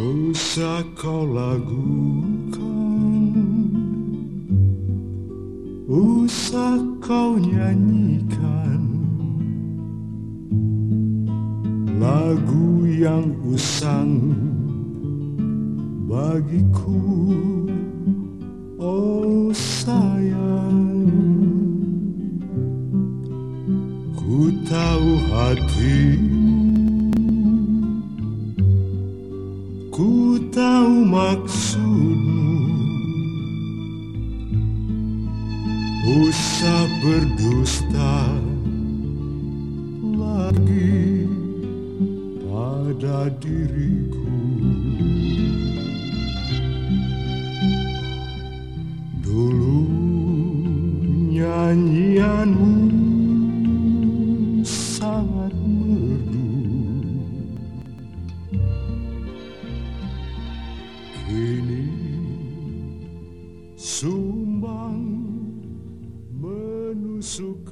Usah kau lagukan Usah kau nyanyikan. Lagu yang usang bagiku. Oh sayang. Ku tahu hatimu Ku tahu maksudmu. Usah berdusta lagi pada diriku. Dulu nyanyianmu Kini sumbang menusuk